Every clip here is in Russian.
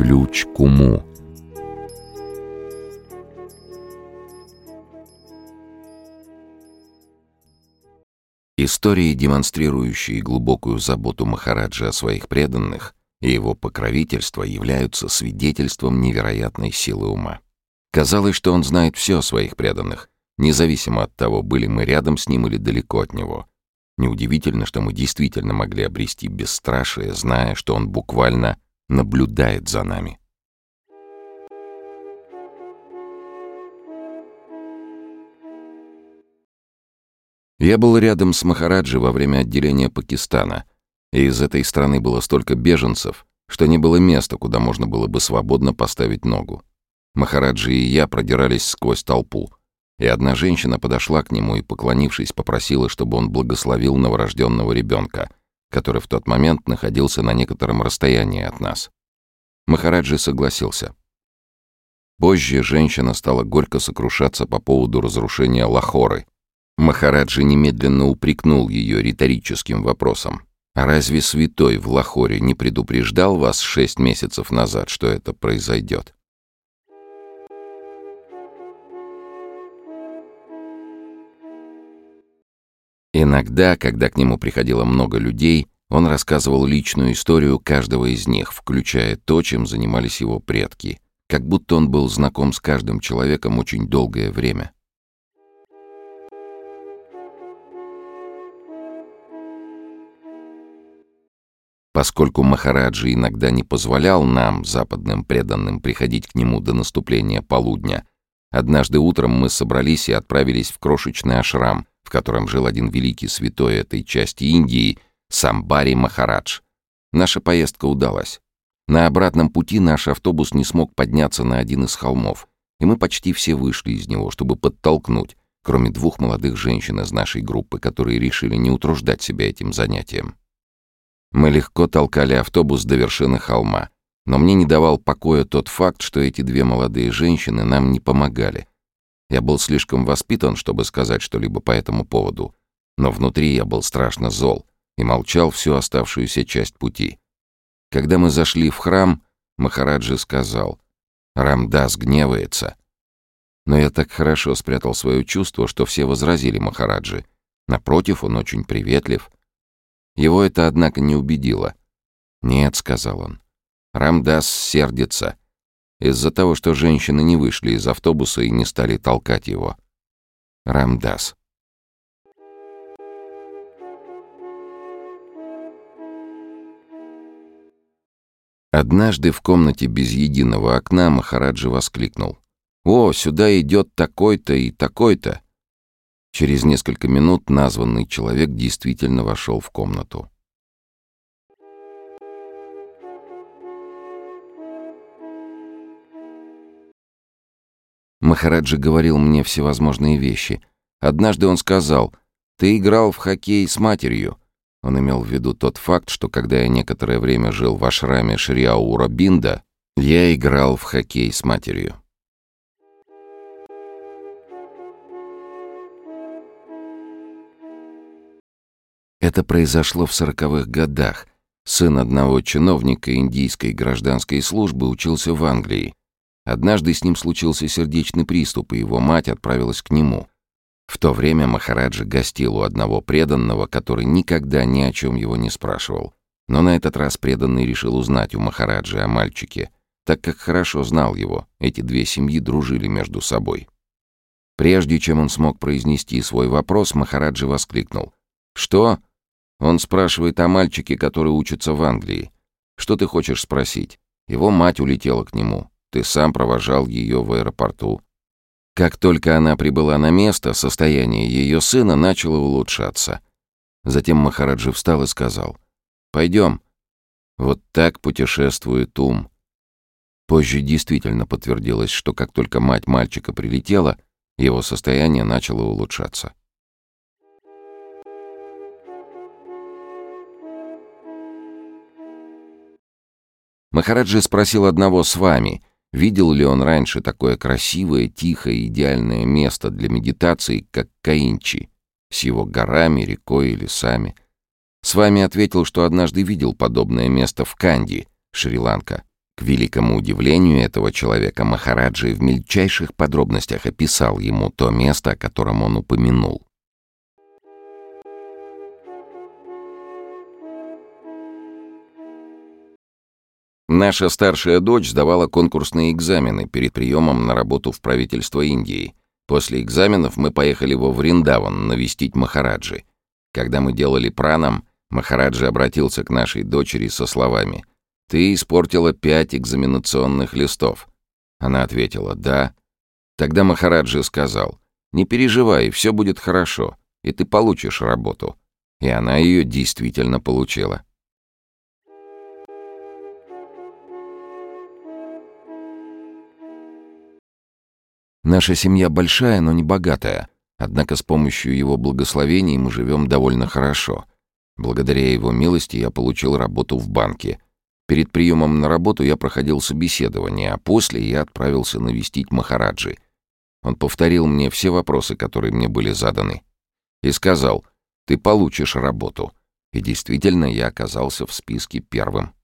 Ключ к уму. Истории, демонстрирующие глубокую заботу Махараджа о своих преданных и его покровительство, являются свидетельством невероятной силы ума. Казалось, что он знает все о своих преданных, независимо от того, были мы рядом с ним или далеко от него. Неудивительно, что мы действительно могли обрести бесстрашие, зная, что он буквально наблюдает за нами. Я был рядом с Махараджи во время отделения Пакистана, и из этой страны было столько беженцев, что не было места, куда можно было бы свободно поставить ногу. Махараджи и я продирались сквозь толпу, и одна женщина подошла к нему и, поклонившись, попросила, чтобы он благословил новорожденного ребенка, который в тот момент находился на некотором расстоянии от нас. Махараджи согласился. Позже женщина стала горько сокрушаться по поводу разрушения Лахоры, Махараджи немедленно упрекнул ее риторическим вопросом. «А разве святой в Лахоре не предупреждал вас шесть месяцев назад, что это произойдет?» Иногда, когда к нему приходило много людей, он рассказывал личную историю каждого из них, включая то, чем занимались его предки, как будто он был знаком с каждым человеком очень долгое время. Поскольку Махараджи иногда не позволял нам, западным преданным, приходить к нему до наступления полудня, однажды утром мы собрались и отправились в крошечный ашрам, в котором жил один великий святой этой части Индии, Самбари Махарадж. Наша поездка удалась. На обратном пути наш автобус не смог подняться на один из холмов, и мы почти все вышли из него, чтобы подтолкнуть, кроме двух молодых женщин из нашей группы, которые решили не утруждать себя этим занятием. Мы легко толкали автобус до вершины холма, но мне не давал покоя тот факт, что эти две молодые женщины нам не помогали. Я был слишком воспитан, чтобы сказать что-либо по этому поводу, но внутри я был страшно зол и молчал всю оставшуюся часть пути. Когда мы зашли в храм, Махараджи сказал, «Рамдас гневается». Но я так хорошо спрятал свое чувство, что все возразили Махараджи. Напротив, он очень приветлив — его это, однако, не убедило. «Нет», — сказал он, — «Рамдас сердится. Из-за того, что женщины не вышли из автобуса и не стали толкать его». Рамдас. Однажды в комнате без единого окна Махараджи воскликнул. «О, сюда идет такой-то и такой-то!» Через несколько минут названный человек действительно вошел в комнату. Махараджи говорил мне всевозможные вещи. Однажды он сказал, «Ты играл в хоккей с матерью». Он имел в виду тот факт, что когда я некоторое время жил в ашраме Шриаура Бинда, я играл в хоккей с матерью. Это произошло в сороковых годах. Сын одного чиновника индийской гражданской службы учился в Англии. Однажды с ним случился сердечный приступ, и его мать отправилась к нему. В то время Махараджа гостил у одного преданного, который никогда ни о чем его не спрашивал. Но на этот раз преданный решил узнать у Махараджи о мальчике, так как хорошо знал его, эти две семьи дружили между собой. Прежде чем он смог произнести свой вопрос, Махараджи воскликнул. «Что? Он спрашивает о мальчике, который учится в Англии. Что ты хочешь спросить? Его мать улетела к нему. Ты сам провожал ее в аэропорту. Как только она прибыла на место, состояние ее сына начало улучшаться. Затем Махараджи встал и сказал, «Пойдем». Вот так путешествует ум. Позже действительно подтвердилось, что как только мать мальчика прилетела, его состояние начало улучшаться. Махараджи спросил одного с вами, видел ли он раньше такое красивое, тихое, идеальное место для медитации, как Каинчи, с его горами, рекой и лесами. С вами ответил, что однажды видел подобное место в Канди, Шри-Ланка. К великому удивлению этого человека Махараджи в мельчайших подробностях описал ему то место, о котором он упомянул. Наша старшая дочь сдавала конкурсные экзамены перед приемом на работу в правительство Индии. После экзаменов мы поехали во Вриндаван навестить Махараджи. Когда мы делали пранам, Махараджи обратился к нашей дочери со словами «Ты испортила пять экзаменационных листов». Она ответила «Да». Тогда Махараджи сказал «Не переживай, все будет хорошо, и ты получишь работу». И она ее действительно получила. Наша семья большая, но не богатая. Однако с помощью его благословений мы живем довольно хорошо. Благодаря его милости я получил работу в банке. Перед приемом на работу я проходил собеседование, а после я отправился навестить Махараджи. Он повторил мне все вопросы, которые мне были заданы. И сказал, «Ты получишь работу». И действительно, я оказался в списке первым.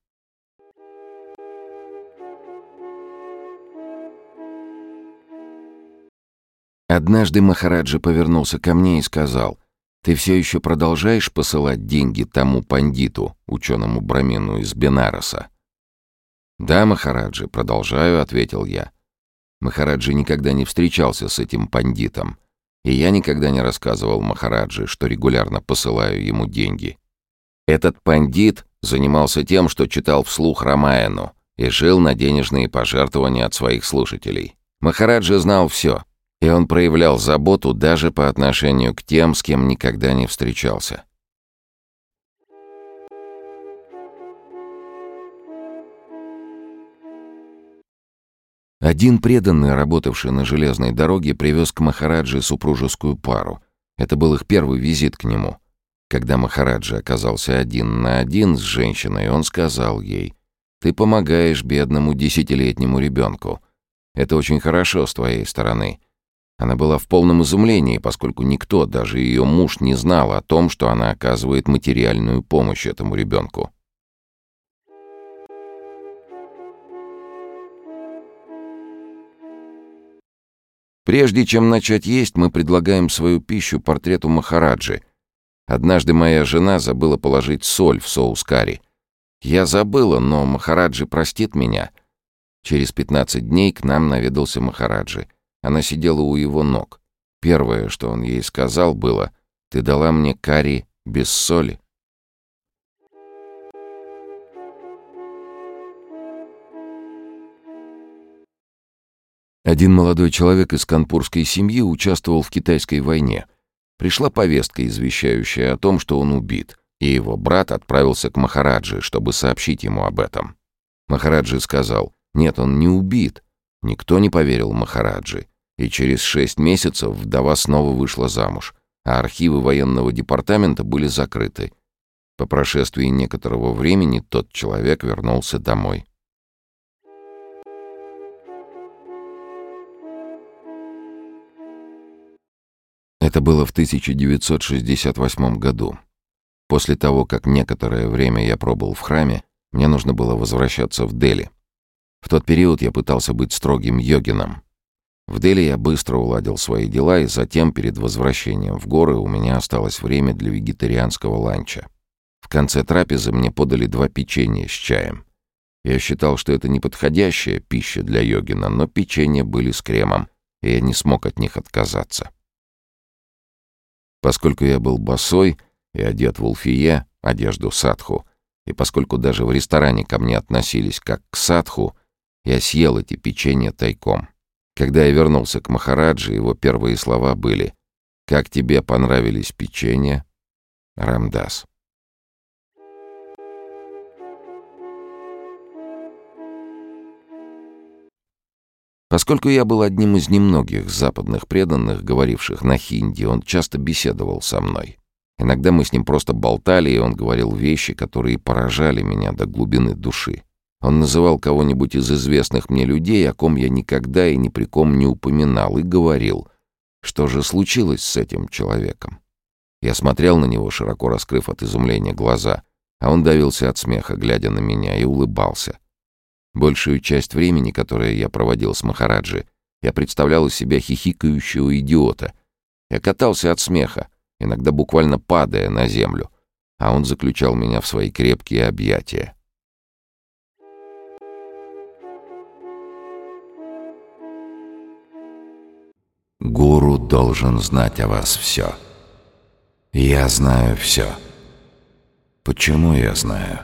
Однажды Махараджа повернулся ко мне и сказал, «Ты все еще продолжаешь посылать деньги тому пандиту, ученому Брамину из Бенараса?» «Да, Махараджи, продолжаю», — ответил я. Махараджи никогда не встречался с этим пандитом, и я никогда не рассказывал Махараджи, что регулярно посылаю ему деньги. Этот пандит занимался тем, что читал вслух Рамаяну и жил на денежные пожертвования от своих слушателей. Махараджа знал все — и он проявлял заботу даже по отношению к тем, с кем никогда не встречался. Один преданный, работавший на железной дороге, привез к Махараджи супружескую пару. Это был их первый визит к нему. Когда Махараджи оказался один на один с женщиной, он сказал ей, «Ты помогаешь бедному десятилетнему ребенку. Это очень хорошо с твоей стороны. Она была в полном изумлении, поскольку никто, даже ее муж, не знал о том, что она оказывает материальную помощь этому ребенку. Прежде чем начать есть, мы предлагаем свою пищу портрету Махараджи. Однажды моя жена забыла положить соль в соус карри. Я забыла, но Махараджи простит меня. Через 15 дней к нам наведался Махараджи — она сидела у его ног. Первое, что он ей сказал, было «Ты дала мне карри без соли». Один молодой человек из канпурской семьи участвовал в китайской войне. Пришла повестка, извещающая о том, что он убит, и его брат отправился к Махараджи, чтобы сообщить ему об этом. Махараджи сказал, нет, он не убит. Никто не поверил Махараджи и через шесть месяцев вдова снова вышла замуж, а архивы военного департамента были закрыты. По прошествии некоторого времени тот человек вернулся домой. Это было в 1968 году. После того, как некоторое время я пробыл в храме, мне нужно было возвращаться в Дели. В тот период я пытался быть строгим йогином, в Дели я быстро уладил свои дела, и затем, перед возвращением в горы, у меня осталось время для вегетарианского ланча. В конце трапезы мне подали два печенья с чаем. Я считал, что это неподходящая пища для йогина, но печенья были с кремом, и я не смог от них отказаться. Поскольку я был босой и одет в улфие, одежду садху, и поскольку даже в ресторане ко мне относились как к садху, я съел эти печенья тайком. Когда я вернулся к Махараджи, его первые слова были «Как тебе понравились печенья?» Рамдас. Поскольку я был одним из немногих западных преданных, говоривших на хинди, он часто беседовал со мной. Иногда мы с ним просто болтали, и он говорил вещи, которые поражали меня до глубины души. Он называл кого-нибудь из известных мне людей, о ком я никогда и ни при ком не упоминал, и говорил, что же случилось с этим человеком. Я смотрел на него, широко раскрыв от изумления глаза, а он давился от смеха, глядя на меня, и улыбался. Большую часть времени, которое я проводил с Махараджи, я представлял из себя хихикающего идиота. Я катался от смеха, иногда буквально падая на землю, а он заключал меня в свои крепкие объятия. Гуру должен знать о вас все. Я знаю все. Почему я знаю?